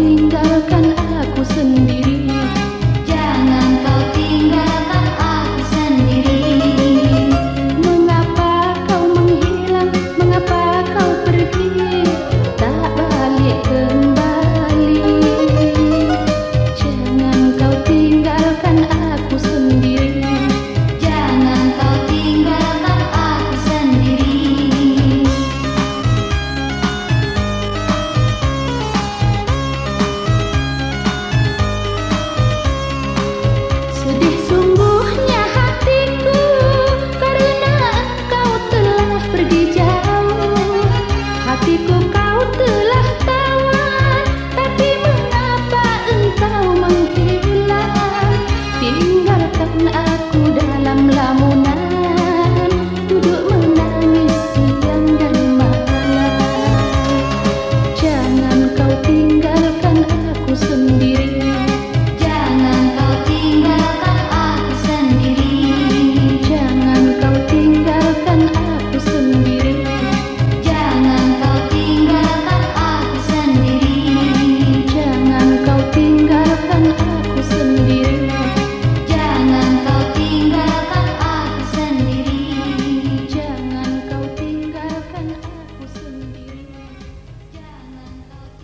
tinggalkan aku sendiri.